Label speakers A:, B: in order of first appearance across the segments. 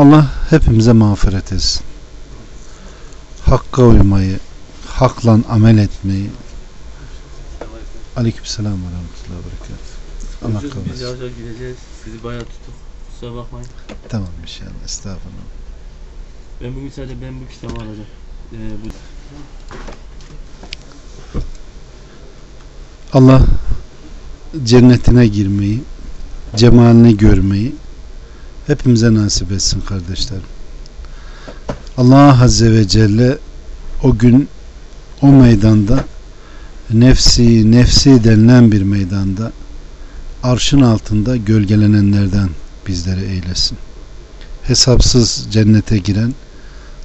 A: Allah hepimize mağfiret etsin. Hakka uymayı, hakla amel etmeyi. Aleykümselam ve rahmetullahi ve berekatuhu. Allah kabul
B: Biz
A: etsin.
B: yavaş yavaş gideceğiz. Sizi bayağı tuttuk. Kusura bakmayın.
A: Tamam inşallah. Estağfurullah.
B: Ben bugün sadece ben bu kitabı alacağım. Ee, bu...
A: Allah cennetine girmeyi, cemalini görmeyi hepimize nasip etsin kardeşlerim. Allah Azze ve Celle o gün o meydanda nefsi nefsi denilen bir meydanda arşın altında gölgelenenlerden bizleri eylesin. Hesapsız cennete giren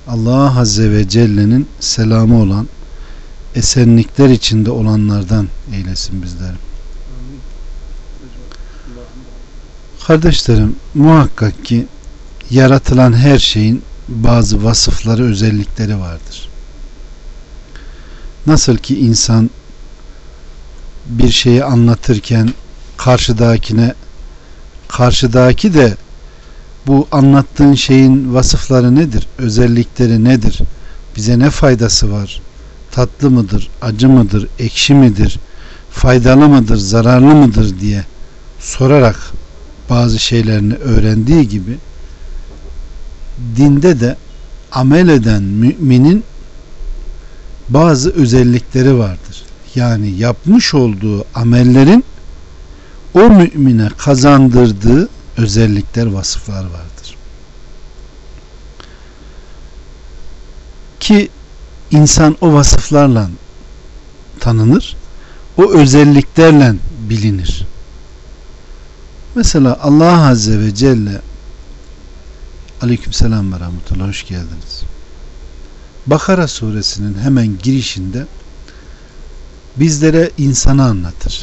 A: Allah Azze ve Celle'nin selamı olan esenlikler içinde olanlardan eylesin bizleri. Kardeşlerim muhakkak ki yaratılan her şeyin bazı vasıfları özellikleri vardır. Nasıl ki insan bir şeyi anlatırken karşıdakine karşıdaki de bu anlattığın şeyin vasıfları nedir? Özellikleri nedir? Bize ne faydası var? Tatlı mıdır? Acı mıdır? Ekşi midir? Faydalı mıdır? Zararlı mıdır diye sorarak bazı şeylerini öğrendiği gibi dinde de amel eden müminin bazı özellikleri vardır. Yani yapmış olduğu amellerin o mümine kazandırdığı özellikler, vasıflar vardır. Ki insan o vasıflarla tanınır, o özelliklerle bilinir. Mesela Allah Azze ve Celle Aleykümselam ve Rahmetullah hoş geldiniz. Bakara suresinin hemen girişinde bizlere insanı anlatır.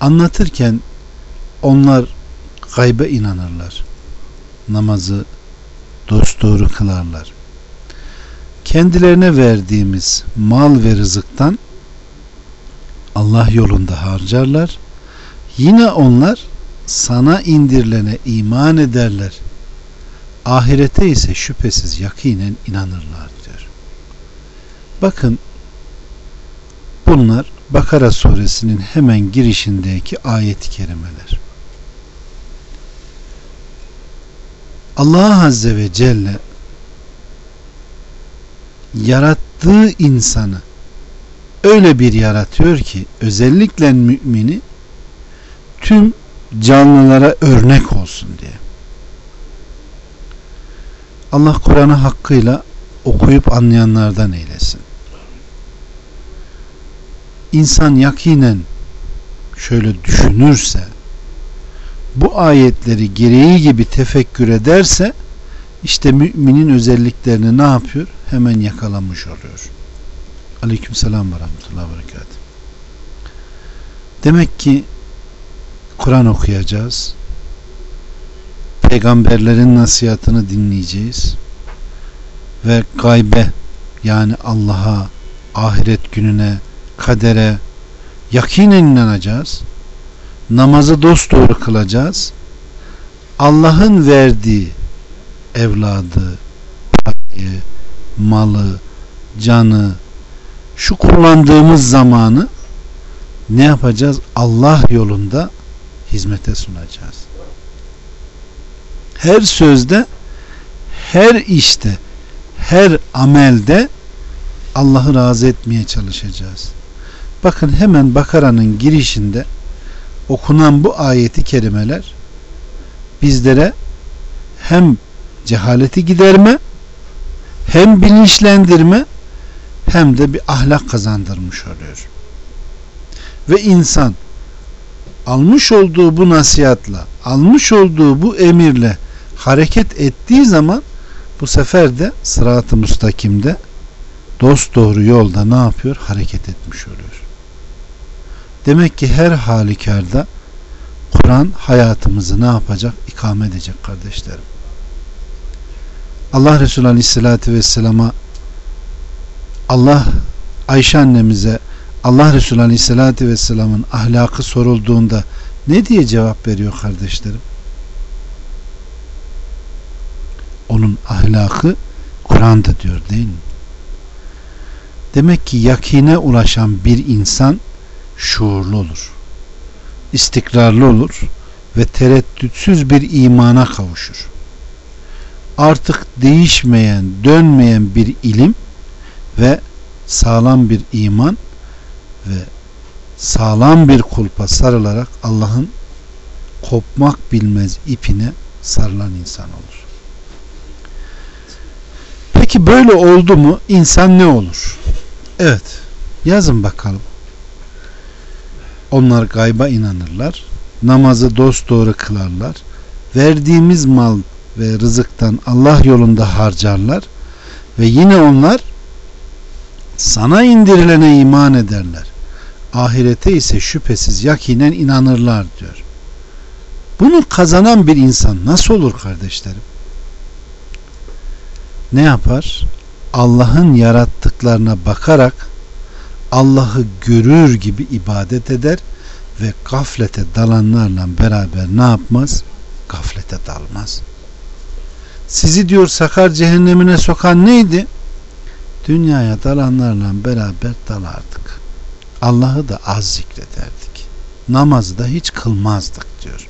A: Anlatırken onlar gaybe inanırlar. Namazı dosdoğru kılarlar. Kendilerine verdiğimiz mal ve rızıktan Allah yolunda harcarlar. Yine onlar sana indirilene iman ederler. Ahirete ise şüphesiz yakinen inanırlar diyor. Bakın bunlar Bakara suresinin hemen girişindeki ayet-i kerimeler. Allah Azze ve Celle yarattığı insanı öyle bir yaratıyor ki özellikle mümini tüm canlılara örnek olsun diye. Allah Kur'an'ı hakkıyla okuyup anlayanlardan eylesin. İnsan yakinen şöyle düşünürse bu ayetleri gereği gibi tefekkür ederse işte müminin özelliklerini ne yapıyor? Hemen yakalamış oluyor. Aleyküm selam ve rahmetullahi ve. Demek ki Kur'an okuyacağız. Peygamberlerin nasihatını dinleyeceğiz. Ve gaybe yani Allah'a, ahiret gününe, kadere yakinen inanacağız. Namazı dosdoğru kılacağız. Allah'ın verdiği evladı, parayı, malı, canı, şu kullandığımız zamanı ne yapacağız? Allah yolunda hizmete sunacağız. Her sözde, her işte, her amelde Allah'ı razı etmeye çalışacağız. Bakın hemen Bakara'nın girişinde okunan bu ayeti kerimeler bizlere hem cehaleti giderme hem bilinçlendirme hem de bir ahlak kazandırmış oluyor. Ve insan almış olduğu bu nasihatla, almış olduğu bu emirle hareket ettiği zaman bu sefer de sırat-ı müstakimde dost doğru yolda ne yapıyor? Hareket etmiş oluyor. Demek ki her halükarda Kur'an hayatımızı ne yapacak? İkame edecek kardeşlerim. Allah Resulü Aleyhisselatü Vesselam'a Allah Ayşe annemize Allah Resulü Aleyhisselatü Vesselam'ın ahlakı sorulduğunda ne diye cevap veriyor kardeşlerim? Onun ahlakı Kur'an'da diyor değil mi? Demek ki yakine ulaşan bir insan şuurlu olur. istikrarlı olur ve tereddütsüz bir imana kavuşur. Artık değişmeyen, dönmeyen bir ilim ve sağlam bir iman ve sağlam bir kulpa sarılarak Allah'ın kopmak bilmez ipine sarılan insan olur. Peki böyle oldu mu insan ne olur? Evet. Yazın bakalım. Onlar gayba inanırlar. Namazı dosdoğru kılarlar. Verdiğimiz mal ve rızıktan Allah yolunda harcarlar. Ve yine onlar sana indirilene iman ederler. Ahirete ise şüphesiz yakinen inanırlar diyor. Bunu kazanan bir insan nasıl olur kardeşlerim? Ne yapar? Allah'ın yarattıklarına bakarak Allah'ı görür gibi ibadet eder ve gaflete dalanlarla beraber ne yapmaz? Gaflete dalmaz. Sizi diyor sakar cehennemine sokan neydi? Dünyaya dalanlarla beraber dalardık. Allah'ı da az zikrederdik. Namazı da hiç kılmazdık diyor.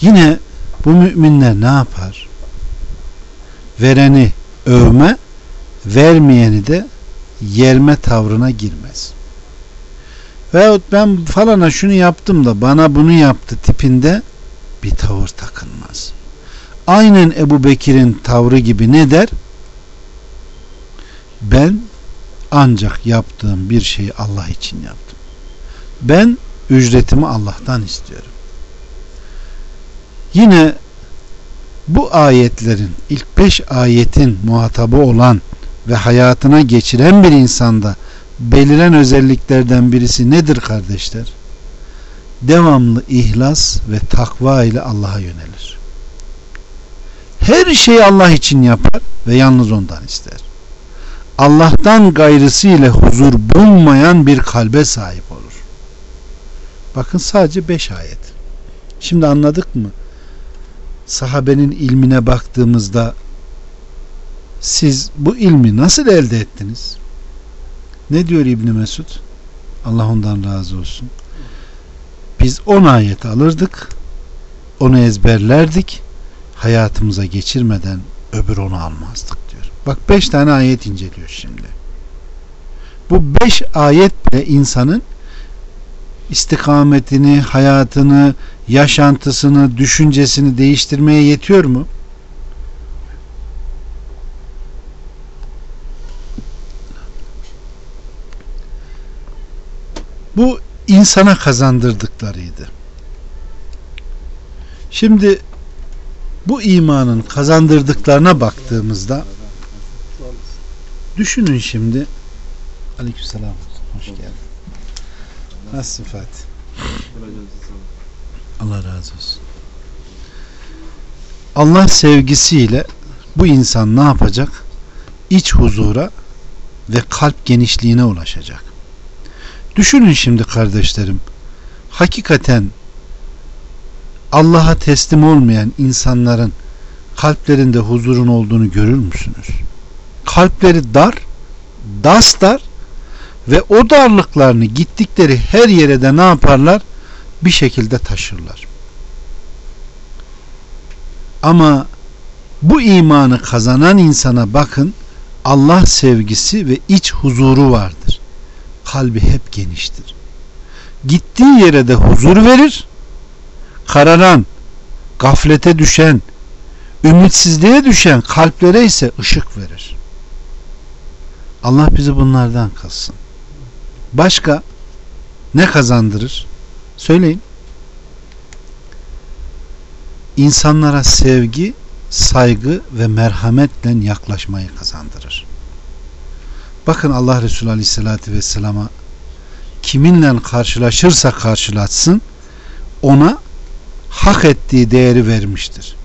A: Yine bu müminler ne yapar? Vereni övme, vermeyeni de yerme tavrına girmez. Veyahut ben falana şunu yaptım da bana bunu yaptı tipinde bir tavır takılmaz. Aynen Ebu Bekir'in tavrı gibi ne der? Ben ancak yaptığım bir şeyi Allah için yaptım. Ben ücretimi Allah'tan istiyorum. Yine bu ayetlerin ilk beş ayetin muhatabı olan ve hayatına geçiren bir insanda beliren özelliklerden birisi nedir kardeşler? Devamlı ihlas ve takva ile Allah'a yönelir. Her şeyi Allah için yapar ve yalnız ondan ister. Allah'tan gayrısı ile huzur bulmayan bir kalbe sahip olur. Bakın sadece beş ayet. Şimdi anladık mı? Sahabenin ilmine baktığımızda siz bu ilmi nasıl elde ettiniz? Ne diyor İbni Mesud? Allah ondan razı olsun. Biz on ayet alırdık, onu ezberlerdik, hayatımıza geçirmeden öbür onu almazdık. Bak beş tane ayet inceliyor şimdi. Bu beş ayet bile insanın istikametini, hayatını, yaşantısını, düşüncesini değiştirmeye yetiyor mu? Bu insana kazandırdıklarıydı. Şimdi bu imanın kazandırdıklarına baktığımızda düşünün şimdi Aleykümselam. Hoş geldin. Nasılsın Fatih? Allah razı olsun. Allah sevgisiyle bu insan ne yapacak? İç huzura ve kalp genişliğine ulaşacak. Düşünün şimdi kardeşlerim. Hakikaten Allah'a teslim olmayan insanların kalplerinde huzurun olduğunu görür müsünüz? Kalpleri dar, das dar Ve o darlıklarını gittikleri her yere de ne yaparlar? Bir şekilde taşırlar. Ama bu imanı kazanan insana bakın Allah sevgisi ve iç huzuru vardır. Kalbi hep geniştir. Gittiği yere de huzur verir. Kararan, gaflete düşen, ümitsizliğe düşen kalplere ise ışık verir. Allah bizi bunlardan kalsın. Başka ne kazandırır? Söyleyin. İnsanlara sevgi, saygı ve merhametle yaklaşmayı kazandırır. Bakın Allah Resulü Aleyhisselatü Vesselam'a kiminle karşılaşırsa karşılaşsın ona hak ettiği değeri vermiştir.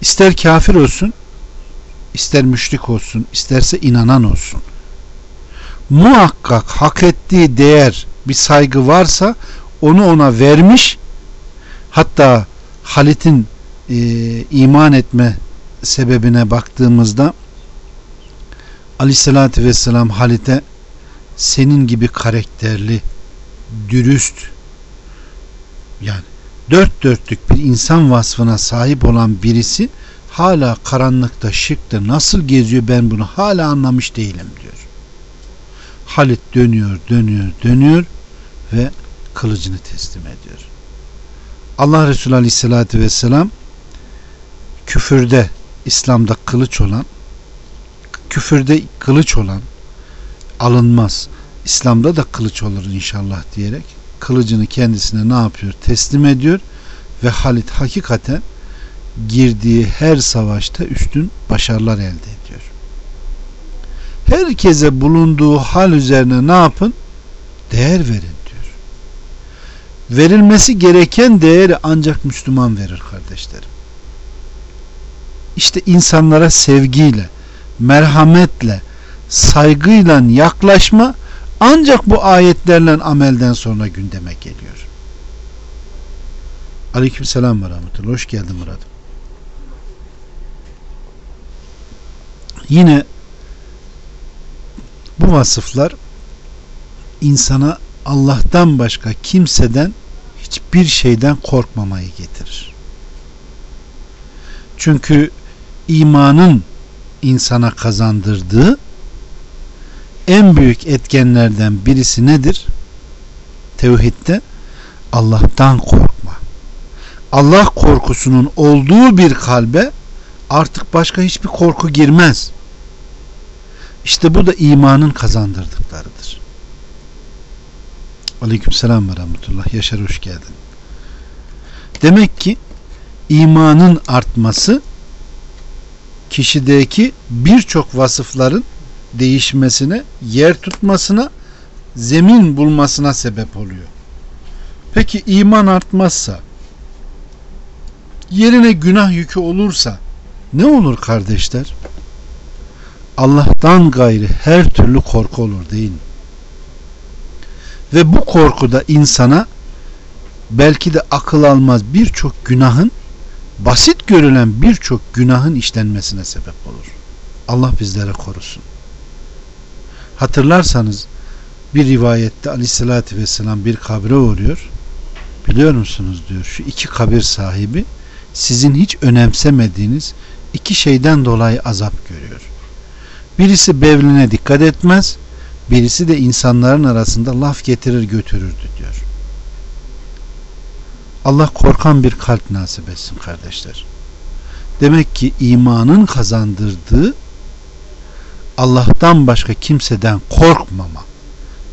A: İster kafir olsun, ister müşrik olsun, isterse inanan olsun. Muhakkak hak ettiği değer bir saygı varsa onu ona vermiş hatta Halit'in e, iman etme sebebine baktığımızda Aleyhisselatü Vesselam Halit'e senin gibi karakterli, dürüst yani dört dörtlük bir insan vasfına sahip olan birisi hala karanlıkta şıkta nasıl geziyor ben bunu hala anlamış değilim diyor. Halit dönüyor, dönüyor, dönüyor ve kılıcını teslim ediyor. Allah Resulü Aleyhisselatü Vesselam küfürde İslam'da kılıç olan küfürde kılıç olan alınmaz. İslam'da da kılıç olur inşallah diyerek kılıcını kendisine ne yapıyor? Teslim ediyor ve Halit hakikaten girdiği her savaşta üstün başarılar elde ediyor. Herkese bulunduğu hal üzerine ne yapın? Değer verin diyor. Verilmesi gereken değeri ancak Müslüman verir kardeşlerim. İşte insanlara sevgiyle, merhametle, saygıyla yaklaşma ancak bu ayetlerle amelden sonra gündeme geliyor. Aleyküm selam ve. Hoş geldin Murat. Yine bu vasıflar insana Allah'tan başka kimseden hiçbir şeyden korkmamayı getirir. Çünkü imanın insana kazandırdığı en büyük etkenlerden birisi nedir? Tevhidde Allah'tan korkma. Allah korkusunun olduğu bir kalbe artık başka hiçbir korku girmez. İşte bu da imanın kazandırdıklarıdır. Aleyküm selam ve rahmetullah. Yaşar hoş geldin. Demek ki imanın artması kişideki birçok vasıfların değişmesine, yer tutmasına, zemin bulmasına sebep oluyor. Peki iman artmazsa, yerine günah yükü olursa ne olur kardeşler? Allah'tan gayri her türlü korku olur değil? Ve bu korku da insana belki de akıl almaz birçok günahın basit görülen birçok günahın işlenmesine sebep olur. Allah bizlere korusun. Hatırlarsanız bir rivayette aleyhissalatü vesselam bir kabre uğruyor. Biliyor musunuz diyor şu iki kabir sahibi sizin hiç önemsemediğiniz iki şeyden dolayı azap görüyor. Birisi bevline dikkat etmez, birisi de insanların arasında laf getirir götürürdü diyor. Allah korkan bir kalp nasip etsin kardeşler. Demek ki imanın kazandırdığı Allah'tan başka kimseden korkmama,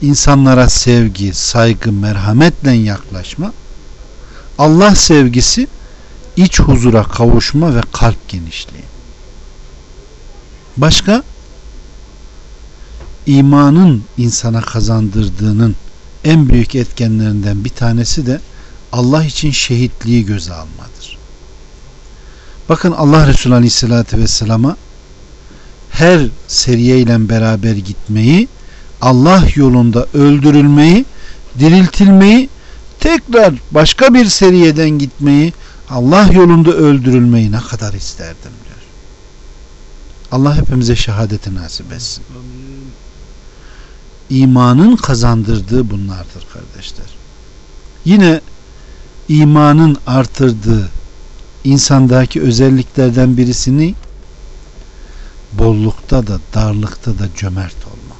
A: insanlara sevgi, saygı, merhametle yaklaşma, Allah sevgisi iç huzura kavuşma ve kalp genişliği. Başka imanın insana kazandırdığının en büyük etkenlerinden bir tanesi de Allah için şehitliği göze almadır. Bakın Allah Resulü Aleyhisselatü Vesselam'a her seriye ile beraber gitmeyi, Allah yolunda öldürülmeyi, diriltilmeyi, tekrar başka bir seriyeden gitmeyi, Allah yolunda öldürülmeyi ne kadar isterdim diyor. Allah hepimize şehadeti nasip etsin. İmanın kazandırdığı bunlardır kardeşler. Yine imanın artırdığı insandaki özelliklerden birisini bollukta da darlıkta da cömert olma.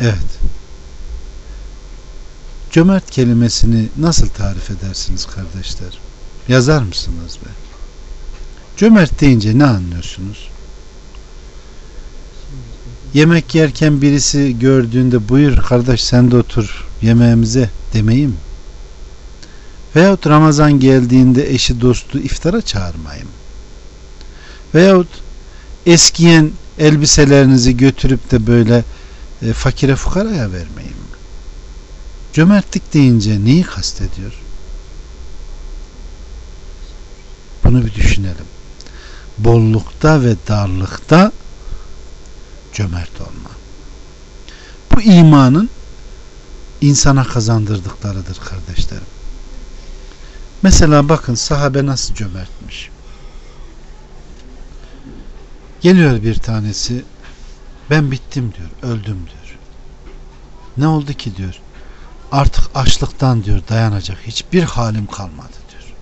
A: Evet. Cömert kelimesini nasıl tarif edersiniz kardeşler? Yazar mısınız be? Cömert deyince ne anlıyorsunuz? Yemek yerken birisi gördüğünde buyur kardeş sen de otur yemeğimize demeyim. Veyahut Ramazan geldiğinde eşi dostu iftara çağırmayayım. Veyahut eskiyen elbiselerinizi götürüp de böyle e, fakire fukaraya vermeyeyim. Cömertlik deyince neyi kastediyor? Bunu bir düşünelim. Bollukta ve darlıkta cömert olma. Bu imanın insana kazandırdıklarıdır kardeşlerim. Mesela bakın sahabe nasıl cömertmiş. Geliyor bir tanesi ben bittim diyor, öldüm diyor. Ne oldu ki diyor. Artık açlıktan diyor dayanacak hiçbir halim kalmadı diyor.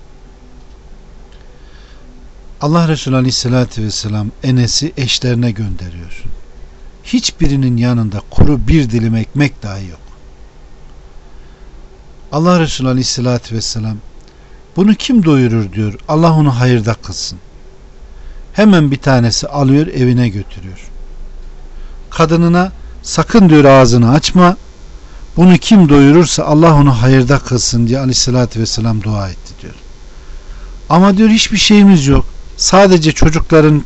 A: Allah Resulü Aleyhisselatü Vesselam Enes'i eşlerine gönderiyor. Hiçbirinin yanında kuru bir dilim ekmek dahi yok. Allah Resulü Aleyhisselatü Vesselam bunu kim doyurur diyor. Allah onu hayırda kılsın. Hemen bir tanesi alıyor evine götürüyor. Kadınına sakın diyor ağzını açma. Bunu kim doyurursa Allah onu hayırda kılsın diye aleyhissalatü vesselam dua etti diyor. Ama diyor hiçbir şeyimiz yok. Sadece çocukların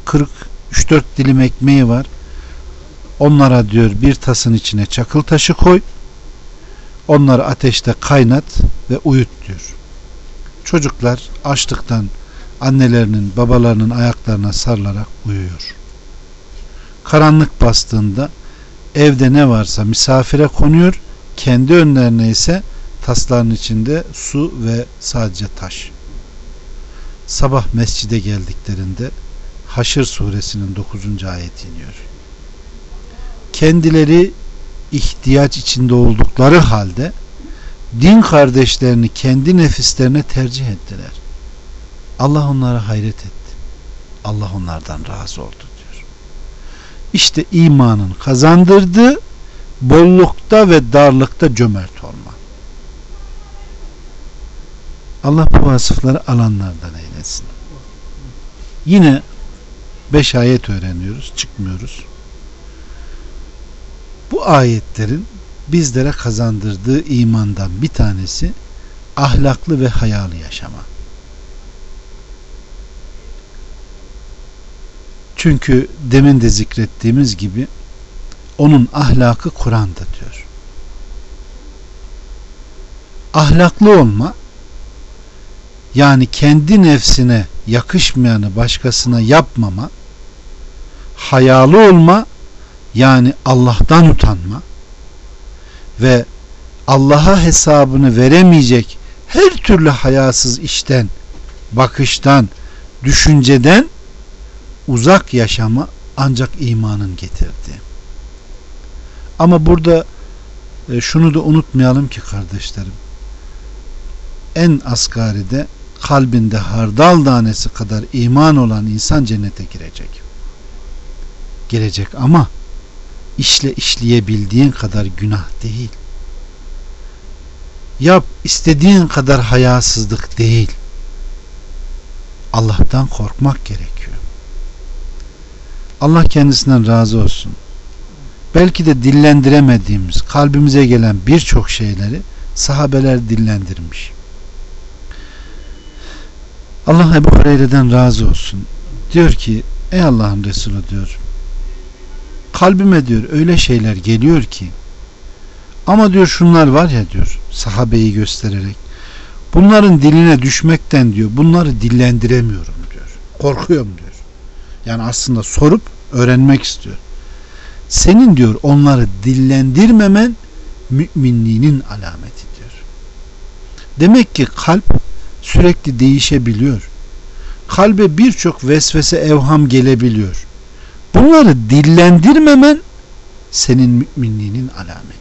A: 43-4 dilim ekmeği var. Onlara diyor bir tasın içine çakıl taşı koy. Onları ateşte kaynat ve uyut diyor. Çocuklar açlıktan annelerinin babalarının ayaklarına sarılarak uyuyor. Karanlık bastığında evde ne varsa misafire konuyor. Kendi önlerine ise tasların içinde su ve sadece taş. Sabah mescide geldiklerinde Haşr suresinin 9. ayet iniyor. Kendileri ihtiyaç içinde oldukları halde din kardeşlerini kendi nefislerine tercih ettiler. Allah onlara hayret etti. Allah onlardan razı oldu diyor. İşte imanın kazandırdığı bollukta ve darlıkta cömert olma. Allah bu vasıfları alanlardan eylesin. Yine beş ayet öğreniyoruz, çıkmıyoruz. Bu ayetlerin bizlere kazandırdığı imandan bir tanesi ahlaklı ve hayalı yaşama. Çünkü demin de zikrettiğimiz gibi onun ahlakı Kur'an'da diyor. Ahlaklı olma yani kendi nefsine yakışmayanı başkasına yapmama hayalı olma yani Allah'tan utanma ve Allah'a hesabını veremeyecek her türlü hayasız işten, bakıştan, düşünceden uzak yaşama ancak imanın getirdi. Ama burada e, şunu da unutmayalım ki kardeşlerim. En asgaride kalbinde hardal tanesi kadar iman olan insan cennete girecek. Girecek ama işle işleyebildiğin kadar günah değil. Yap istediğin kadar hayasızlık değil. Allah'tan korkmak gerekiyor. Allah kendisinden razı olsun. Belki de dillendiremediğimiz, kalbimize gelen birçok şeyleri sahabeler dillendirmiş. Allah Ebu Hureyre'den razı olsun. Diyor ki, ey Allah'ın Resulü diyor, kalbime diyor öyle şeyler geliyor ki ama diyor şunlar var ya diyor sahabeyi göstererek bunların diline düşmekten diyor bunları dillendiremiyorum diyor. Korkuyorum diyor. Yani aslında sorup öğrenmek istiyor. Senin diyor onları dillendirmemen müminliğinin alameti diyor. Demek ki kalp sürekli değişebiliyor. Kalbe birçok vesvese evham gelebiliyor. Bunları dillendirmemen senin müminliğinin alameti.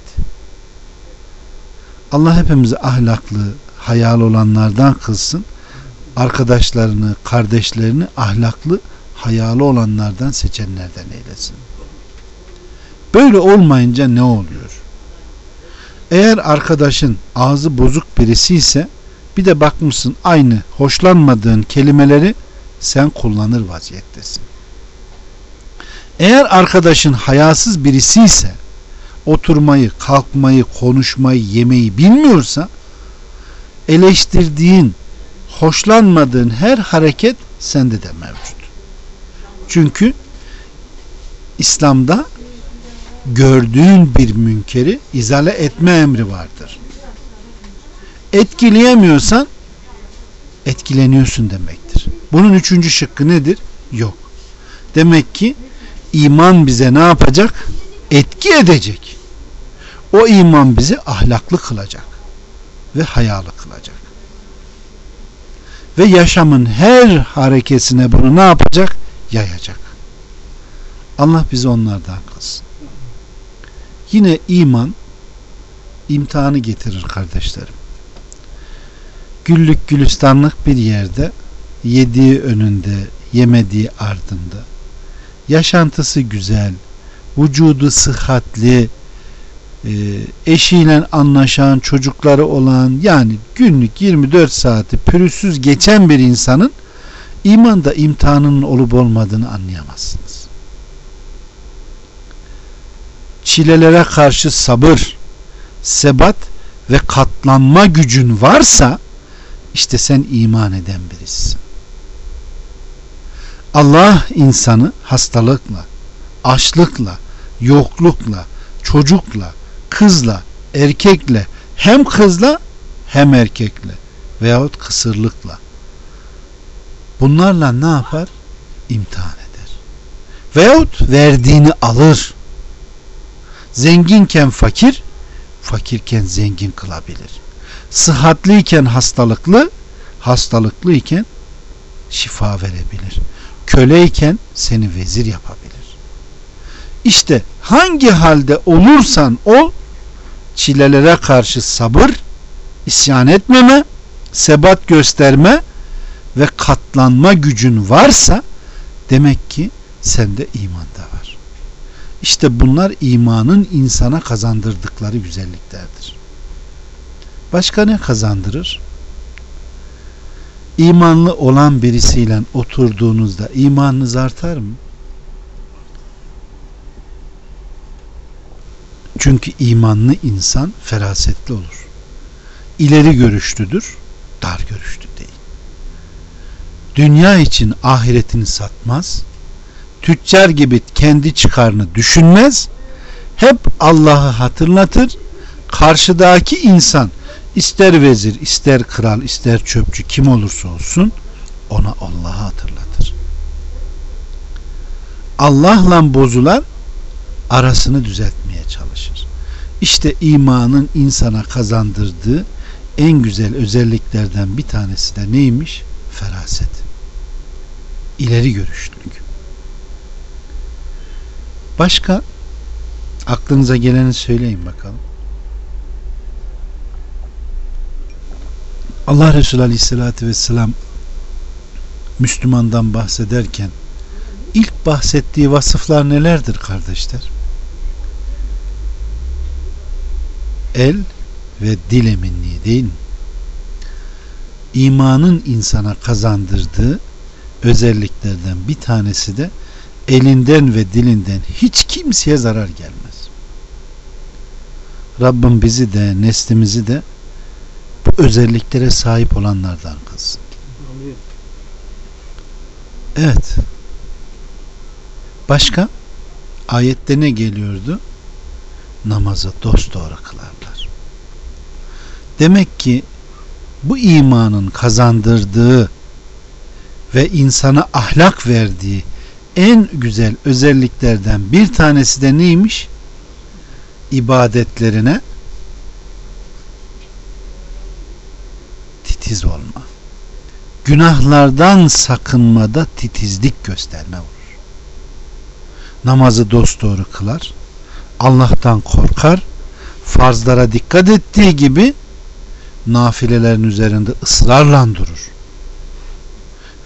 A: Allah hepimizi ahlaklı, hayal olanlardan kılsın. Arkadaşlarını, kardeşlerini ahlaklı, hayalı olanlardan seçenlerden eylesin. Böyle olmayınca ne oluyor? Eğer arkadaşın ağzı bozuk birisi ise bir de bakmışsın aynı hoşlanmadığın kelimeleri sen kullanır vaziyettesin. Eğer arkadaşın hayasız birisi ise oturmayı, kalkmayı, konuşmayı, yemeyi bilmiyorsa eleştirdiğin, hoşlanmadığın her hareket sende de mevcut. Çünkü İslam'da gördüğün bir münkeri izale etme emri vardır. Etkileyemiyorsan etkileniyorsun demektir. Bunun üçüncü şıkkı nedir? Yok. Demek ki iman bize ne yapacak? Etki edecek. O iman bizi ahlaklı kılacak ve hayalı kılacak. Ve yaşamın her harekesine bunu ne yapacak? Yayacak. Allah bizi onlardan kılsın. Yine iman imtihanı getirir kardeşlerim. Güllük gülistanlık bir yerde yediği önünde, yemediği ardında yaşantısı güzel, vücudu sıhhatli, e, eşiyle anlaşan, çocukları olan yani günlük 24 saati pürüzsüz geçen bir insanın imanda imtihanının olup olmadığını anlayamazsınız. Çilelere karşı sabır, sebat ve katlanma gücün varsa işte sen iman eden birisin. Allah insanı hastalıkla, açlıkla, yoklukla, çocukla, kızla, erkekle, hem kızla hem erkekle veyahut kısırlıkla bunlarla ne yapar? İmtihan eder. Veyahut verdiğini alır. Zenginken fakir, fakirken zengin kılabilir. Sıhhatliyken hastalıklı, hastalıklıyken şifa verebilir. Köleyken seni vezir yapabilir. İşte hangi halde olursan ol çilelere karşı sabır, isyan etmeme, sebat gösterme ve katlanma gücün varsa demek ki sende iman da var. İşte bunlar imanın insana kazandırdıkları güzelliklerdir. Başka ne kazandırır? İmanlı olan birisiyle oturduğunuzda imanınız artar mı? Çünkü imanlı insan ferasetli olur. İleri görüşlüdür, dar görüşlü değil. Dünya için ahiretini satmaz, tüccar gibi kendi çıkarını düşünmez, hep Allah'ı hatırlatır, karşıdaki insan ister vezir, ister kral, ister çöpçü kim olursa olsun ona Allah'ı hatırlatır. Allah'la bozulan arasını düzeltmeye çalışır. İşte imanın insana kazandırdığı en güzel özelliklerden bir tanesi de neymiş? Feraset. İleri görüşlülük. Başka aklınıza geleni söyleyin bakalım. Allah Resulü Aleyhisselatü Vesselam Müslümandan bahsederken ilk bahsettiği vasıflar nelerdir kardeşler? El ve dil eminliği değil mi? İmanın insana kazandırdığı özelliklerden bir tanesi de elinden ve dilinden hiç kimseye zarar gelmez. Rabbim bizi de neslimizi de bu özelliklere sahip olanlardan kılsın. Evet. Başka? Ayette ne geliyordu? Namazı dosdoğru kılarlar. Demek ki bu imanın kazandırdığı ve insana ahlak verdiği en güzel özelliklerden bir tanesi de neymiş? İbadetlerine titiz olma. Günahlardan sakınmada titizlik gösterme olur. Namazı dosdoğru kılar. Allah'tan korkar, farzlara dikkat ettiği gibi nafilelerin üzerinde ısrarla durur.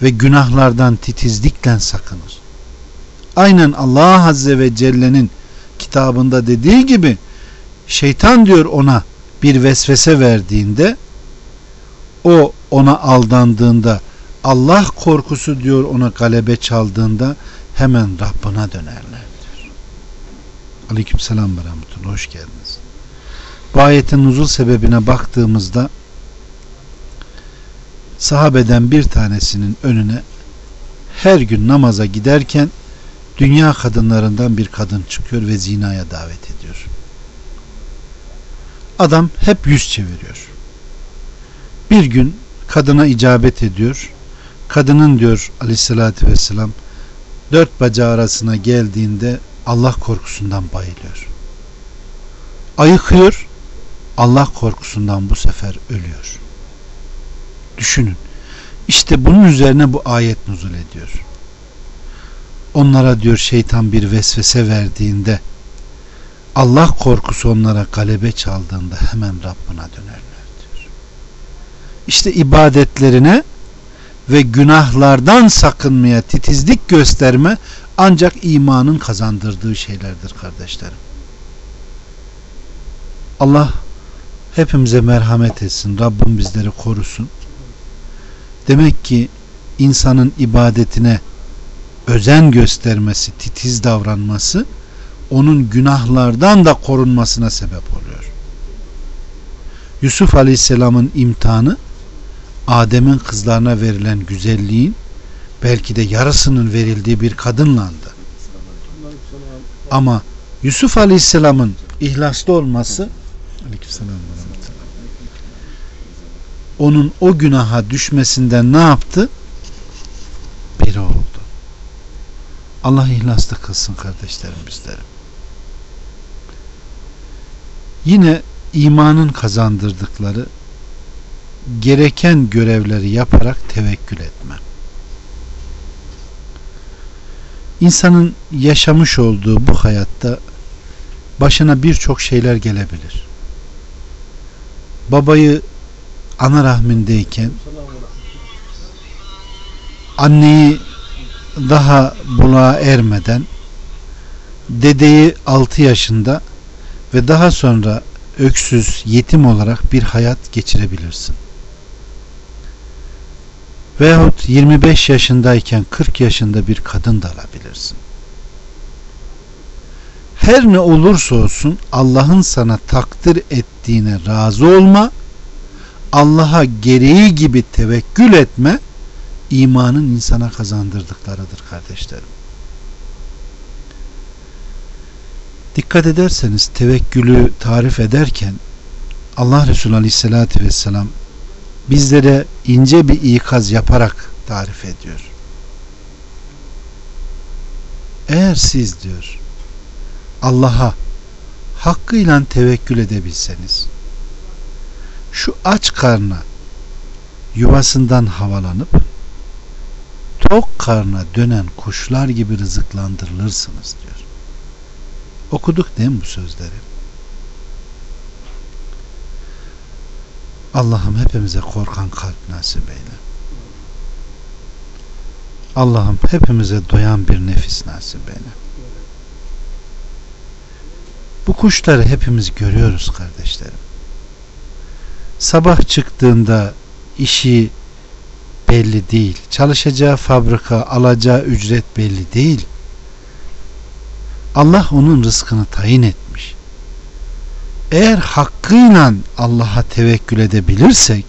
A: Ve günahlardan titizlikle sakınır. Aynen Allah Azze ve Celle'nin kitabında dediği gibi şeytan diyor ona bir vesvese verdiğinde o ona aldandığında Allah korkusu diyor ona galebe çaldığında hemen Rabbına dönerler diyor. Aleyküm selam ve rahmetullah. Hoş geldiniz. Bu ayetin nuzul sebebine baktığımızda sahabeden bir tanesinin önüne her gün namaza giderken dünya kadınlarından bir kadın çıkıyor ve zinaya davet ediyor. Adam hep yüz çeviriyor. Bir gün kadına icabet ediyor. Kadının diyor aleyhissalatü vesselam dört bacağı arasına geldiğinde Allah korkusundan bayılıyor. Ayıkıyor. Allah korkusundan bu sefer ölüyor. Düşünün. İşte bunun üzerine bu ayet nuzul ediyor. Onlara diyor şeytan bir vesvese verdiğinde Allah korkusu onlara galebe çaldığında hemen Rabbına dönerler. İşte ibadetlerine ve günahlardan sakınmaya titizlik gösterme ancak imanın kazandırdığı şeylerdir kardeşlerim. Allah hepimize merhamet etsin. Rabbim bizleri korusun. Demek ki insanın ibadetine özen göstermesi, titiz davranması onun günahlardan da korunmasına sebep oluyor. Yusuf Aleyhisselam'ın imtihanı Adem'in kızlarına verilen güzelliğin belki de yarısının verildiği bir kadınlandı. Ama Yusuf Aleyhisselam'ın ihlaslı olması onun o günaha düşmesinden ne yaptı? Biri oldu. Allah ihlaslı kılsın kardeşlerim bizleri. Yine imanın kazandırdıkları gereken görevleri yaparak tevekkül etme. İnsanın yaşamış olduğu bu hayatta başına birçok şeyler gelebilir. Babayı ana rahmindeyken anneyi daha buluğa ermeden dedeyi 6 yaşında ve daha sonra öksüz, yetim olarak bir hayat geçirebilirsin. Veyahut 25 yaşındayken 40 yaşında bir kadın da alabilirsin. Her ne olursa olsun Allah'ın sana takdir ettiğine razı olma, Allah'a gereği gibi tevekkül etme, imanın insana kazandırdıklarıdır kardeşlerim. Dikkat ederseniz tevekkülü tarif ederken Allah Resulü Aleyhisselatü Vesselam bizlere ince bir ikaz yaparak tarif ediyor. Eğer siz diyor Allah'a hakkıyla tevekkül edebilseniz şu aç karna yuvasından havalanıp tok karna dönen kuşlar gibi rızıklandırılırsınız diyor. Okuduk değil mi bu sözleri? Allah'ım hepimize korkan kalp nasip eyle. Allah'ım hepimize doyan bir nefis nasip eyle. Bu kuşları hepimiz görüyoruz kardeşlerim. Sabah çıktığında işi belli değil. Çalışacağı fabrika, alacağı ücret belli değil. Allah onun rızkını tayin etmiş. Eğer hakkıyla Allah'a tevekkül edebilirsek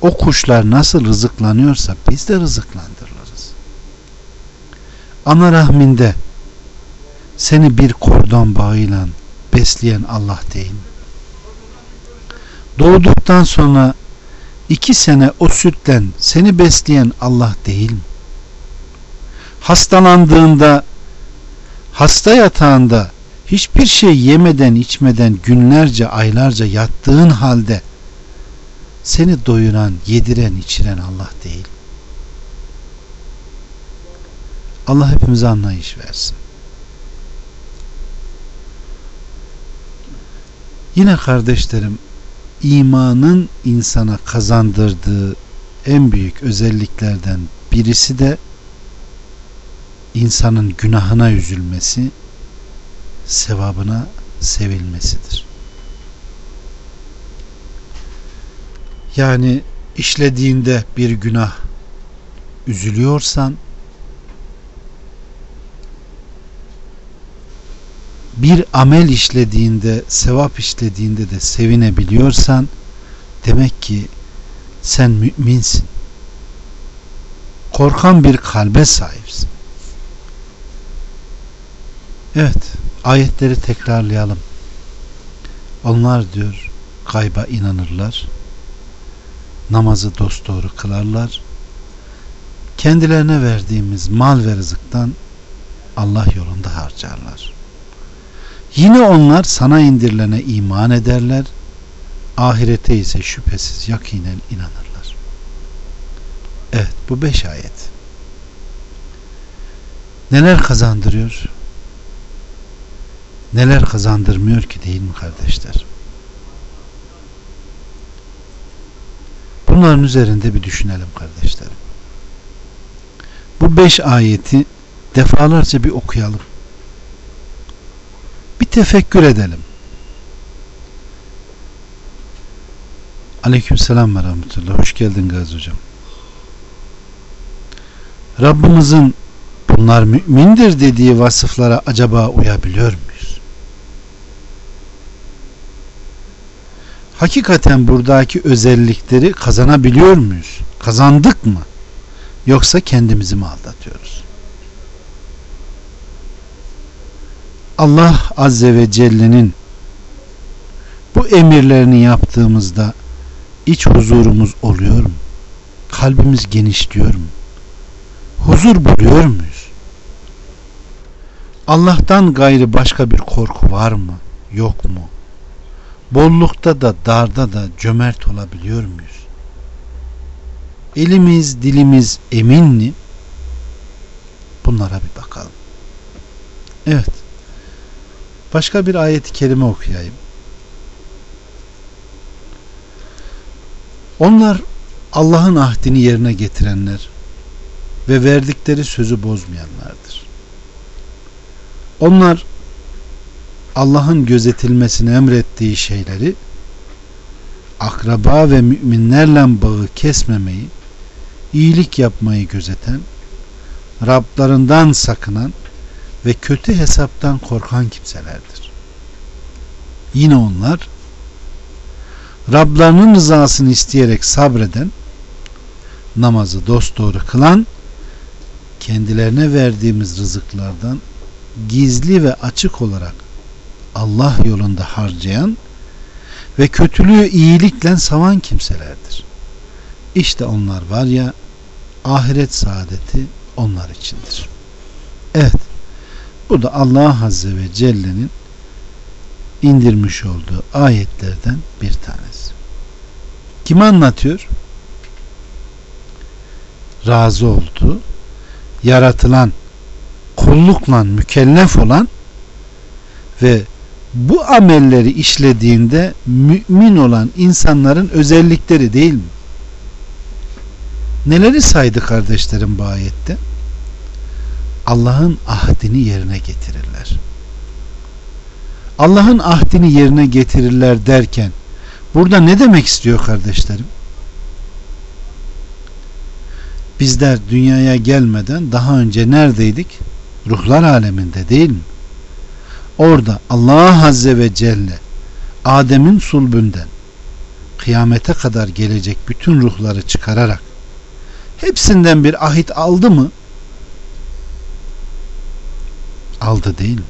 A: o kuşlar nasıl rızıklanıyorsa biz de rızıklandırılırız. Ana rahminde seni bir kordon bağıyla besleyen Allah değil mi? Doğduktan sonra iki sene o sütten seni besleyen Allah değil mi? Hastalandığında hasta yatağında hiçbir şey yemeden içmeden günlerce aylarca yattığın halde seni doyuran, yediren, içiren Allah değil. Allah hepimize anlayış versin. Yine kardeşlerim imanın insana kazandırdığı en büyük özelliklerden birisi de insanın günahına üzülmesi, sevabına sevilmesidir. Yani işlediğinde bir günah üzülüyorsan bir amel işlediğinde, sevap işlediğinde de sevinebiliyorsan demek ki sen müminsin. Korkan bir kalbe sahipsin. Evet, ayetleri tekrarlayalım. Onlar diyor gayba inanırlar. Namazı dosdoğru kılarlar. Kendilerine verdiğimiz mal ve rızıktan Allah yolunda harcarlar. Yine onlar sana indirilene iman ederler. Ahirete ise şüphesiz yakinen inanırlar. Evet bu beş ayet. Neler kazandırıyor? Neler kazandırmıyor ki değil mi kardeşler? Bunların üzerinde bir düşünelim kardeşlerim. Bu beş ayeti defalarca bir okuyalım tefekkür edelim. Aleyküm selam ve rahmetullah. Hoş geldin Gazi Hocam. Rabbimizin bunlar mümindir dediği vasıflara acaba uyabiliyor muyuz? Hakikaten buradaki özellikleri kazanabiliyor muyuz? Kazandık mı? Yoksa kendimizi mi aldatıyoruz? Allah Azze ve Celle'nin bu emirlerini yaptığımızda iç huzurumuz oluyor mu? Kalbimiz genişliyor mu? Huzur buluyor muyuz? Allah'tan gayrı başka bir korku var mı? Yok mu? Bollukta da darda da cömert olabiliyor muyuz? Elimiz, dilimiz emin mi? Bunlara bir bakalım. Evet. Başka bir ayeti kerime okuyayım. Onlar Allah'ın ahdini yerine getirenler ve verdikleri sözü bozmayanlardır. Onlar Allah'ın gözetilmesini emrettiği şeyleri akraba ve müminlerle bağı kesmemeyi, iyilik yapmayı gözeten, Rablarından sakınan ve kötü hesaptan korkan kimselerdir. Yine onlar Rablarının rızasını isteyerek sabreden, namazı dosdoğru kılan, kendilerine verdiğimiz rızıklardan gizli ve açık olarak Allah yolunda harcayan ve kötülüğü iyilikle savan kimselerdir. İşte onlar var ya ahiret saadeti onlar içindir. Evet. Bu da Allah Azze ve Celle'nin indirmiş olduğu ayetlerden bir tanesi. Kim anlatıyor? Razı oldu. Yaratılan, kullukla mükellef olan ve bu amelleri işlediğinde mümin olan insanların özellikleri değil mi? Neleri saydı kardeşlerim bu ayette? Allah'ın ahdini yerine getirirler. Allah'ın ahdini yerine getirirler derken burada ne demek istiyor kardeşlerim? Bizler dünyaya gelmeden daha önce neredeydik? Ruhlar aleminde değil mi? Orada Allah Azze ve Celle Adem'in sulbünden kıyamete kadar gelecek bütün ruhları çıkararak hepsinden bir ahit aldı mı? aldı değil mi?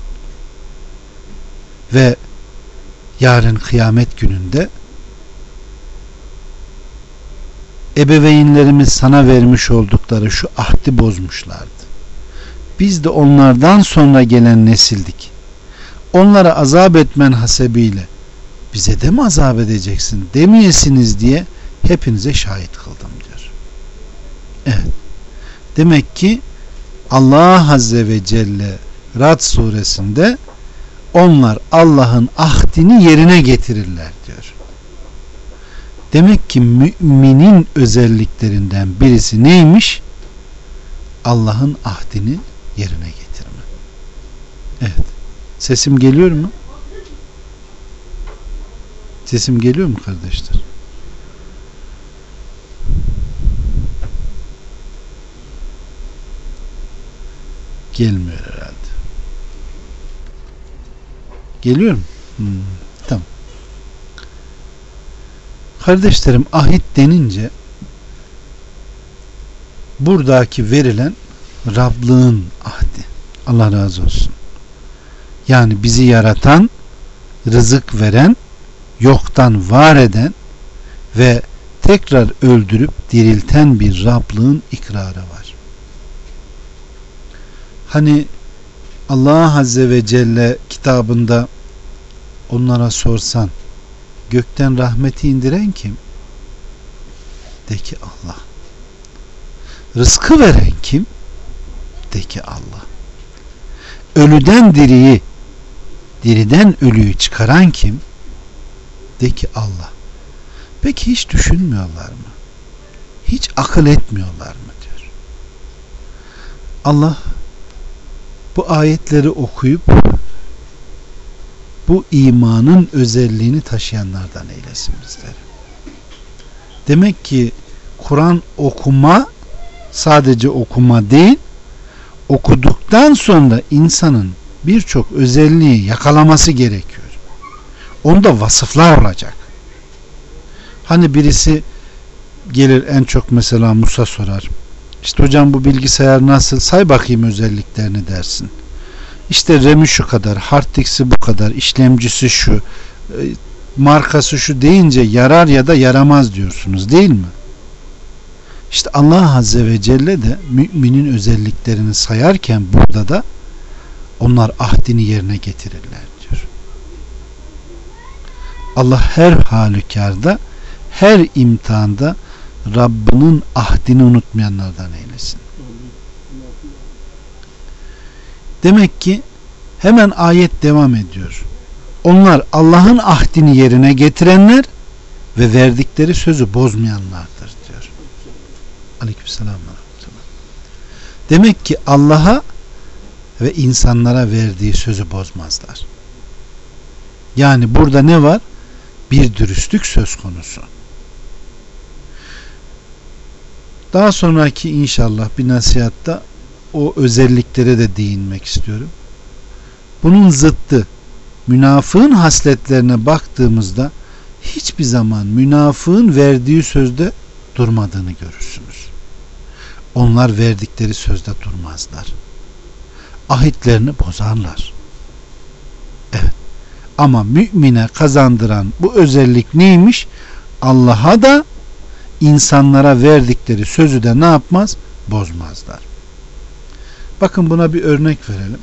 A: Ve yarın kıyamet gününde ebeveynlerimiz sana vermiş oldukları şu ahdi bozmuşlardı. Biz de onlardan sonra gelen nesildik. Onlara azap etmen hasebiyle bize de mi azap edeceksin demeyesiniz diye hepinize şahit kıldım diyor. Evet. Demek ki Allah Azze ve Celle Rad suresinde onlar Allah'ın ahdini yerine getirirler diyor. Demek ki müminin özelliklerinden birisi neymiş? Allah'ın ahdini yerine getirme. Evet. Sesim geliyor mu? Sesim geliyor mu kardeşler? Gelmiyor herhalde. Geliyor mu? Hmm, tamam. Kardeşlerim ahit denince buradaki verilen Rablığın ahdi. Allah razı olsun. Yani bizi yaratan, rızık veren, yoktan var eden ve tekrar öldürüp dirilten bir Rablığın ikrarı var. Hani Allah Azze ve Celle kitabında onlara sorsan gökten rahmeti indiren kim? De ki Allah. Rızkı veren kim? De ki Allah. Ölüden diriyi, diriden ölüyü çıkaran kim? De ki Allah. Peki hiç düşünmüyorlar mı? Hiç akıl etmiyorlar mı diyor. Allah bu ayetleri okuyup bu imanın özelliğini taşıyanlardan eylesin bizleri. Demek ki Kur'an okuma sadece okuma değil okuduktan sonra insanın birçok özelliği yakalaması gerekiyor. Onda vasıflar olacak. Hani birisi gelir en çok mesela Musa sorar. İşte hocam bu bilgisayar nasıl? Say bakayım özelliklerini dersin. İşte RAM'i şu kadar, hard bu kadar, işlemcisi şu, e, markası şu deyince yarar ya da yaramaz diyorsunuz değil mi? İşte Allah Azze ve Celle de müminin özelliklerini sayarken burada da onlar ahdini yerine getirirler diyor. Allah her halükarda her imtihanda Rabbinin ahdini unutmayanlardan eylesin. Demek ki hemen ayet devam ediyor. Onlar Allah'ın ahdini yerine getirenler ve verdikleri sözü bozmayanlardır diyor. Aleykümselam. Demek ki Allah'a ve insanlara verdiği sözü bozmazlar. Yani burada ne var? Bir dürüstlük söz konusu. Daha sonraki inşallah bir nasihatta o özelliklere de değinmek istiyorum. Bunun zıttı münafığın hasletlerine baktığımızda hiçbir zaman münafığın verdiği sözde durmadığını görürsünüz. Onlar verdikleri sözde durmazlar. Ahitlerini bozarlar. Evet. Ama mümine kazandıran bu özellik neymiş? Allah'a da insanlara verdikleri sözü de ne yapmaz? Bozmazlar. Bakın buna bir örnek verelim.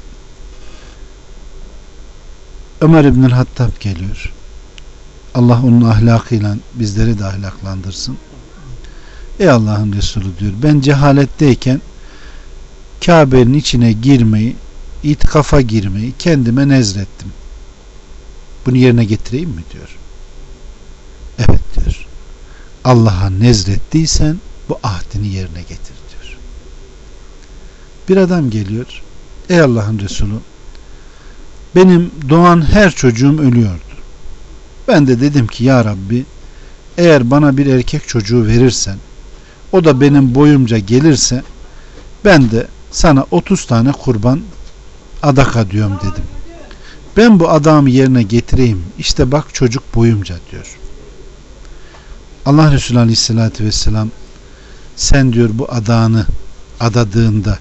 A: Ömer İbnül Hattab geliyor. Allah onun ahlakıyla bizleri de ahlaklandırsın. Ey Allah'ın Resulü diyor. Ben cehaletteyken Kabe'nin içine girmeyi, itikafa girmeyi kendime nezrettim. Bunu yerine getireyim mi diyor. Evet diyor. Allah'a nezrettiysen bu ahdini yerine getir diyor. Bir adam geliyor. Ey Allah'ın Resulü benim doğan her çocuğum ölüyordu. Ben de dedim ki ya Rabbi eğer bana bir erkek çocuğu verirsen o da benim boyumca gelirse ben de sana 30 tane kurban adaka diyorum dedim. Ben bu adamı yerine getireyim. İşte bak çocuk boyumca diyor. Allah Resulü Aleyhisselatü Vesselam sen diyor bu adağını adadığında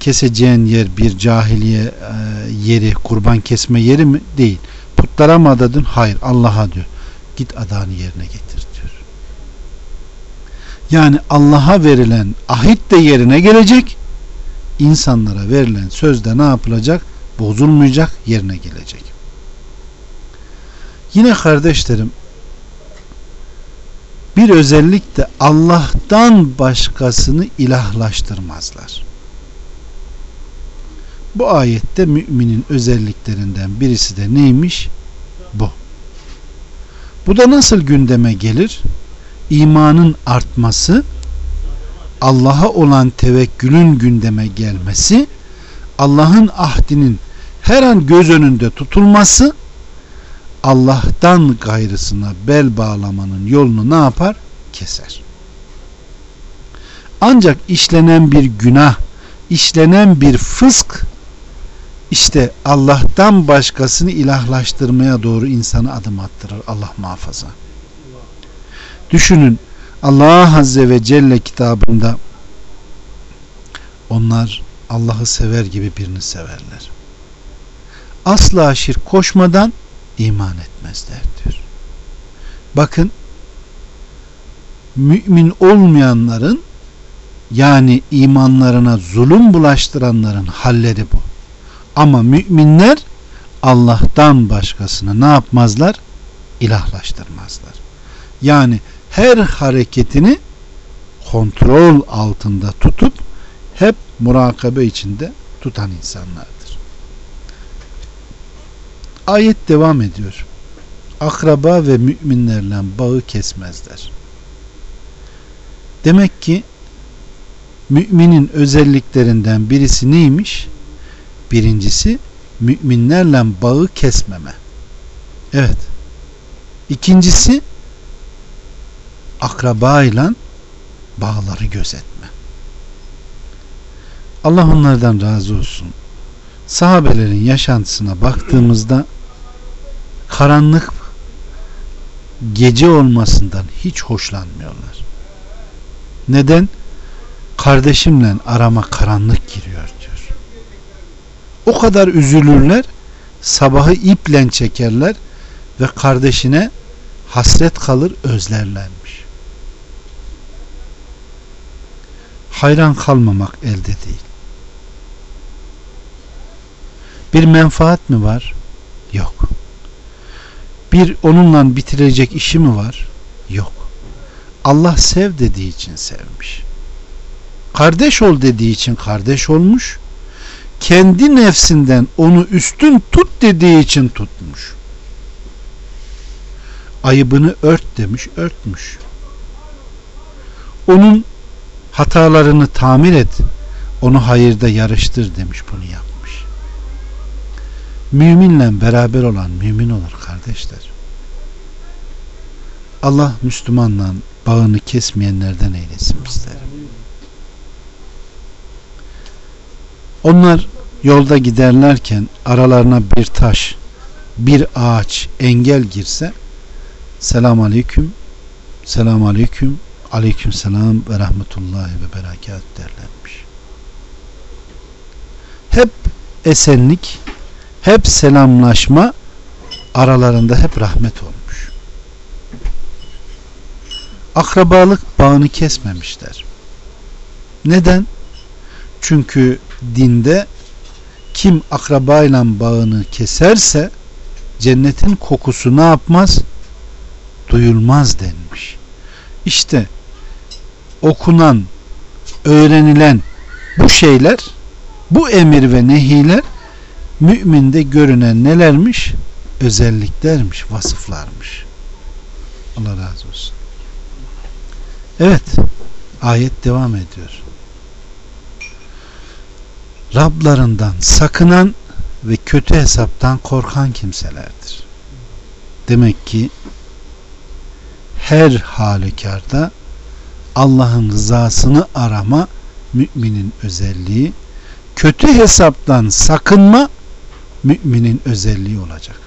A: keseceğin yer bir cahiliye e, yeri kurban kesme yeri mi? Değil. Putlara mı adadın? Hayır. Allah'a diyor. Git adağını yerine getir diyor. Yani Allah'a verilen ahit de yerine gelecek. İnsanlara verilen sözde ne yapılacak? Bozulmayacak, yerine gelecek. Yine kardeşlerim bir özellik de Allah'tan başkasını ilahlaştırmazlar. Bu ayette müminin özelliklerinden birisi de neymiş? Bu. Bu da nasıl gündeme gelir? İmanın artması, Allah'a olan tevekkülün gündeme gelmesi, Allah'ın ahdinin her an göz önünde tutulması, Allah'tan gayrısına bel bağlamanın yolunu ne yapar? Keser. Ancak işlenen bir günah, işlenen bir fısk işte Allah'tan başkasını ilahlaştırmaya doğru insanı adım attırır. Allah muhafaza. Düşünün Allah Azze ve Celle kitabında onlar Allah'ı sever gibi birini severler. Asla şirk koşmadan iman etmezler diyor. Bakın mümin olmayanların yani imanlarına zulüm bulaştıranların halleri bu. Ama müminler Allah'tan başkasını ne yapmazlar? İlahlaştırmazlar. Yani her hareketini kontrol altında tutup hep murakabe içinde tutan insanlardır. Ayet devam ediyor. Akraba ve müminlerle bağı kesmezler. Demek ki müminin özelliklerinden birisi neymiş? Birincisi müminlerle bağı kesmeme. Evet. İkincisi akrabayla bağları gözetme. Allah onlardan razı olsun. Sahabelerin yaşantısına baktığımızda karanlık gece olmasından hiç hoşlanmıyorlar. Neden? Kardeşimle arama karanlık giriyor diyor. O kadar üzülürler, sabahı iple çekerler ve kardeşine hasret kalır özlerlermiş. Hayran kalmamak elde değil. Bir menfaat mi var? Yok. Bir onunla bitirecek işi mi var? Yok. Allah sev dediği için sevmiş. Kardeş ol dediği için kardeş olmuş. Kendi nefsinden onu üstün tut dediği için tutmuş. Ayıbını ört demiş, örtmüş. Onun hatalarını tamir et, onu hayırda yarıştır demiş, bunu yapmış. Müminle beraber olan mümin olur kardeşler. Allah Müslümanla bağını kesmeyenlerden eylesin bizleri. Onlar yolda giderlerken aralarına bir taş, bir ağaç, engel girse selam aleyküm, selam aleyküm, aleyküm selam ve rahmetullahi ve berekat derlermiş. Hep esenlik, hep selamlaşma aralarında hep rahmet olmuş. Akrabalık bağını kesmemişler. Neden? Çünkü dinde kim akrabayla bağını keserse cennetin kokusu ne yapmaz? Duyulmaz denmiş. İşte okunan, öğrenilen bu şeyler, bu emir ve nehiler müminde görünen nelermiş? Özelliklermiş, vasıflarmış. Allah razı olsun. Evet, ayet devam ediyor. Rablarından sakınan ve kötü hesaptan korkan kimselerdir. Demek ki her halükarda Allah'ın rızasını arama müminin özelliği, kötü hesaptan sakınma müminin özelliği olacak.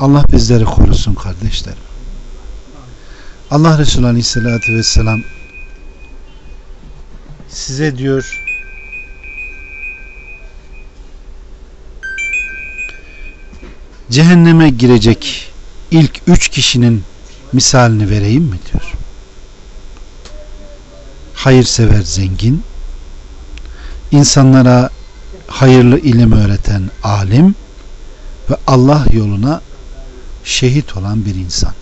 A: Allah bizleri korusun kardeşlerim. Allah Resulü Aleyhisselatü Vesselam size diyor cehenneme girecek ilk üç kişinin misalini vereyim mi diyor. Hayırsever zengin, insanlara hayırlı ilim öğreten alim ve Allah yoluna şehit olan bir insan.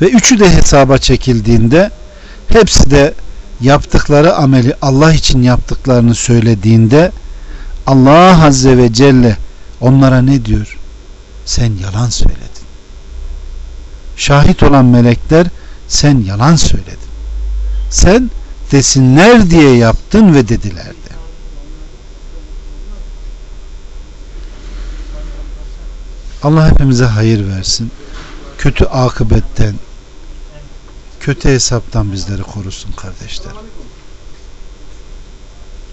A: Ve üçü de hesaba çekildiğinde hepsi de yaptıkları ameli Allah için yaptıklarını söylediğinde Allah Azze ve Celle onlara ne diyor? Sen yalan söyledin. Şahit olan melekler sen yalan söyledin. Sen desinler diye yaptın ve dediler de. Allah hepimize hayır versin. Kötü akıbetten, kötü hesaptan bizleri korusun kardeşler.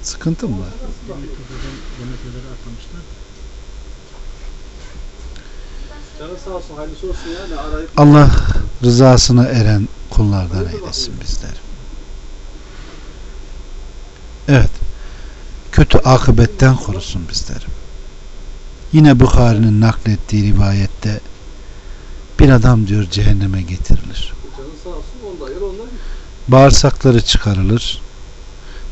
A: Sıkıntı mı var? Allah rızasına eren kullardan eylesin bizleri. Evet. Kötü akıbetten korusun bizleri. Yine Bukhari'nin naklettiği rivayette bir adam diyor cehenneme getirilir. Bağırsakları çıkarılır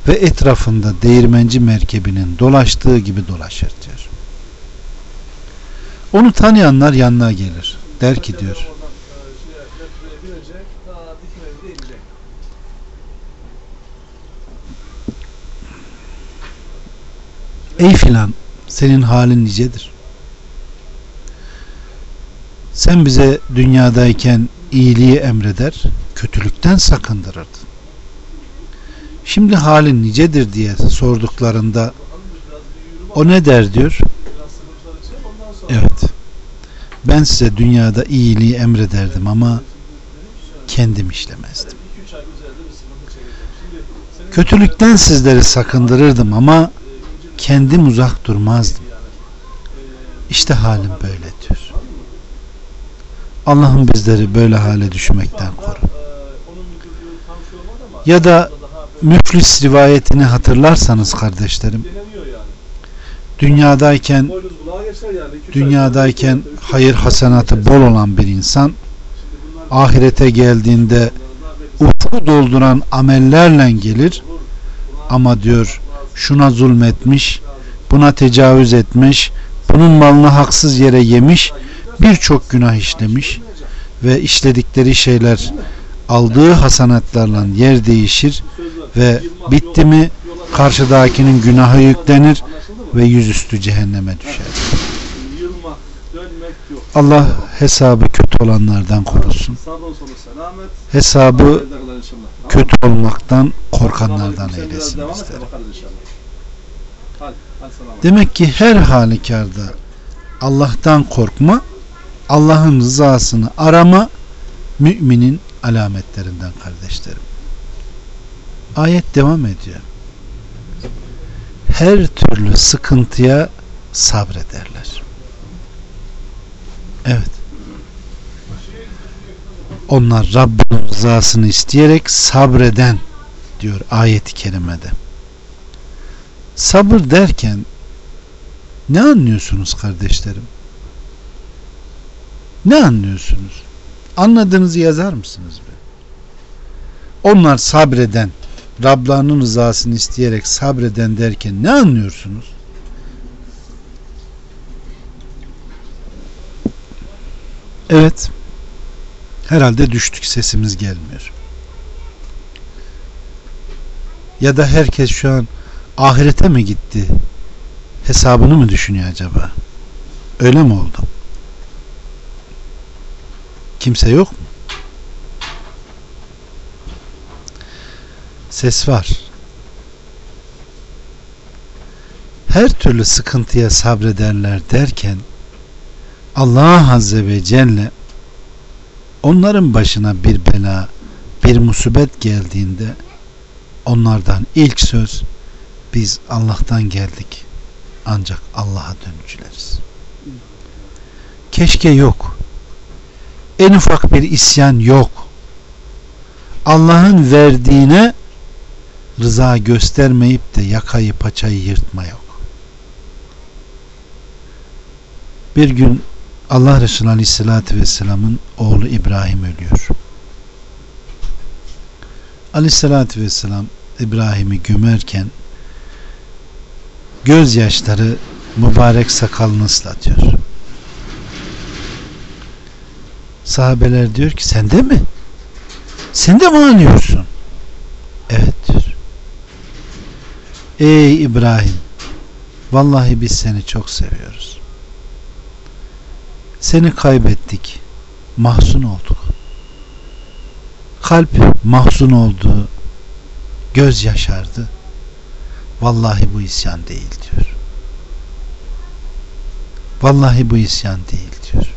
A: ve etrafında değirmenci merkebinin dolaştığı gibi dolaşır diyor. Onu tanıyanlar yanına gelir. Der ki diyor Ey filan senin halin nicedir. Sen bize dünyadayken iyiliği emreder, kötülükten sakındırırdın. Şimdi halin nicedir diye sorduklarında o ne der diyor? Evet. Ben size dünyada iyiliği emrederdim ama kendim işlemezdim.
C: 2-3 ay üzerinde bir sıkıntı çekeceğim. Şimdi senin
A: Kötülükten sizleri sakındırırdım ama kendim uzak durmazdım. İşte halim böyle diyor. Allah'ım bizleri böyle hale düşmekten koru. Ya da müflis rivayetini hatırlarsanız kardeşlerim, dünyadayken dünyadayken hayır hasenatı bol olan bir insan ahirete geldiğinde ufku dolduran amellerle gelir ama diyor şuna zulmetmiş, buna tecavüz etmiş, bunun malını haksız yere yemiş, birçok günah işlemiş ve işledikleri şeyler aldığı hasanatlarla yer değişir ve bitti mi karşıdakinin günahı yüklenir ve yüzüstü cehenneme düşer. Allah hesabı kötü olanlardan korusun. Hesabı. Kötü olmaktan korkanlardan eylesin bizleri. Demek ki her halükarda Allah'tan korkma, Allah'ın rızasını arama müminin alametlerinden kardeşlerim. Ayet devam ediyor. Her türlü sıkıntıya sabrederler. Evet. Onlar Rabbinin rızasını isteyerek sabreden diyor ayeti kerimede. Sabır derken ne anlıyorsunuz kardeşlerim? Ne anlıyorsunuz? Anladığınızı yazar mısınız be? Onlar sabreden, Rablarının rızasını isteyerek sabreden derken ne anlıyorsunuz? Evet. Herhalde düştük sesimiz gelmiyor. Ya da herkes şu an ahirete mi gitti? Hesabını mı düşünüyor acaba? Öyle mi oldu? Kimse yok mu? Ses var. Her türlü sıkıntıya sabrederler derken Allah Azze ve Celle onların başına bir bela, bir musibet geldiğinde onlardan ilk söz biz Allah'tan geldik ancak Allah'a dönücüleriz. Keşke yok. En ufak bir isyan yok. Allah'ın verdiğine rıza göstermeyip de yakayı paçayı yırtma yok. Bir gün Allah Resulü Aleyhisselatü Vesselam'ın oğlu İbrahim ölüyor. Aleyhisselatü Vesselam İbrahim'i gömerken gözyaşları mübarek sakalını ıslatıyor. Sahabeler diyor ki sen de mi? Sen de mi ağlıyorsun? Evet diyor. Ey İbrahim vallahi biz seni çok seviyoruz. Seni kaybettik. Mahzun olduk. Kalp mahzun oldu. Göz yaşardı. Vallahi bu isyan değil diyor. Vallahi bu isyan değil diyor.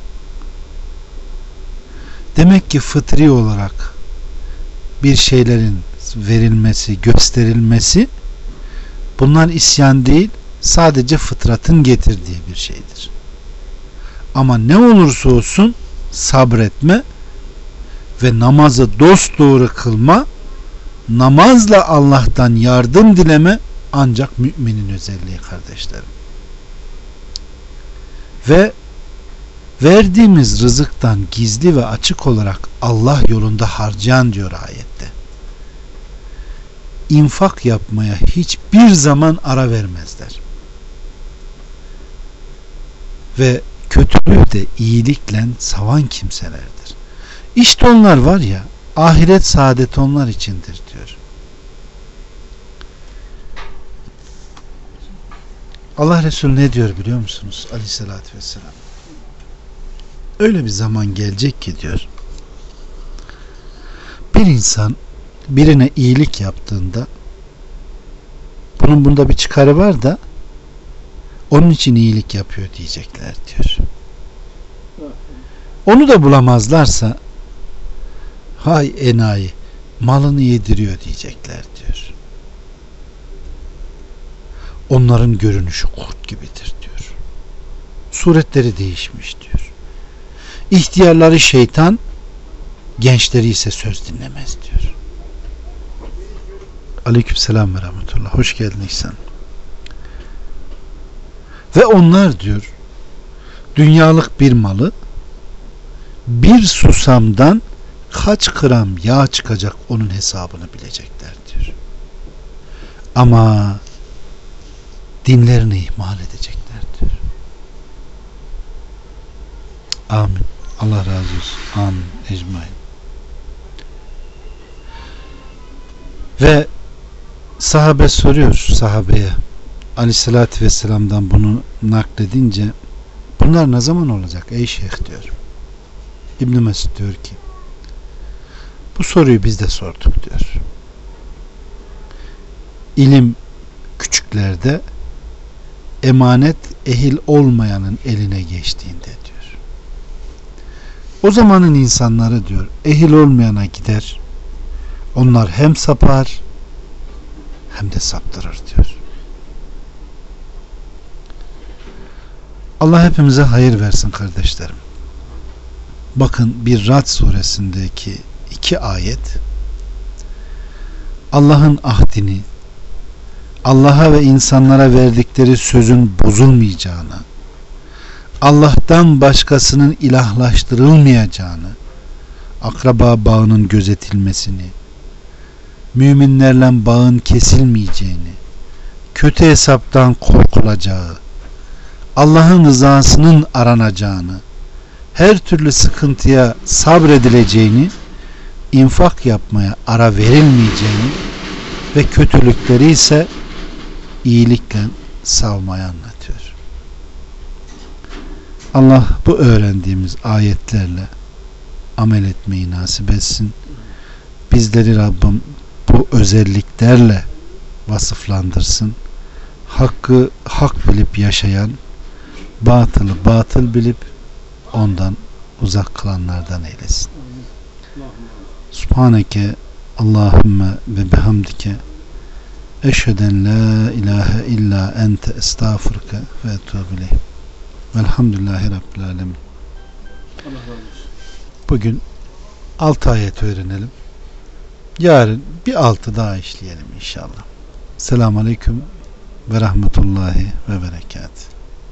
A: Demek ki fıtri olarak bir şeylerin verilmesi, gösterilmesi bunlar isyan değil, sadece fıtratın getirdiği bir şeydir. Ama ne olursa olsun sabretme ve namazı dost doğru kılma, namazla Allah'tan yardım dileme ancak müminin özelliği kardeşlerim. Ve verdiğimiz rızıktan gizli ve açık olarak Allah yolunda harcayan diyor ayette. İnfak yapmaya hiçbir zaman ara vermezler. Ve kötülüğü de iyilikle savan kimselerdir. İşte onlar var ya ahiret saadet onlar içindir diyor. Allah Resulü ne diyor biliyor musunuz? Aleyhissalatü vesselam. Öyle bir zaman gelecek ki diyor. Bir insan birine iyilik yaptığında bunun bunda bir çıkarı var da onun için iyilik yapıyor diyecekler diyor. Onu da bulamazlarsa hay enayi malını yediriyor diyecekler diyor. Onların görünüşü kurt gibidir diyor. Suretleri değişmiş diyor. İhtiyarları şeytan, gençleri ise söz dinlemez diyor. Aleykümselam ve rahmetullah. Hoş geldin İhsan. Ve onlar diyor dünyalık bir malı bir susamdan kaç gram yağ çıkacak onun hesabını bilecekler diyor. Ama dinlerini ihmal edecekler diyor. Amin. Allah razı olsun. Amin. Ecmain. Ve sahabe soruyor sahabeye aleyhissalatü vesselam'dan bunu nakledince bunlar ne zaman olacak ey şeyh diyor. İbn Mesud diyor ki bu soruyu biz de sorduk diyor. İlim küçüklerde emanet ehil olmayanın eline geçtiğinde diyor. O zamanın insanları diyor ehil olmayana gider onlar hem sapar hem de saptırır diyor. Allah hepimize hayır versin kardeşlerim. Bakın bir Rad suresindeki iki ayet Allah'ın ahdini Allah'a ve insanlara verdikleri sözün bozulmayacağını Allah'tan başkasının ilahlaştırılmayacağını akraba bağının gözetilmesini müminlerle bağın kesilmeyeceğini kötü hesaptan korkulacağı Allah'ın rızasının aranacağını her türlü sıkıntıya sabredileceğini infak yapmaya ara verilmeyeceğini ve kötülükleri ise iyilikle savmayı anlatıyor. Allah bu öğrendiğimiz ayetlerle amel etmeyi nasip etsin. Bizleri Rabbim bu özelliklerle vasıflandırsın. Hakkı hak bilip yaşayan, batılı batıl bilip ondan uzak kılanlardan eylesin. Subhaneke Allahümme ve bihamdike eşheden la ilahe illa ente estağfurke ve etubileyh velhamdülillahi rabbil alemin. Bugün 6 ayet öğrenelim. Yarın bir altı daha işleyelim inşallah. Selamun aleyküm ve rahmetullahi ve berekat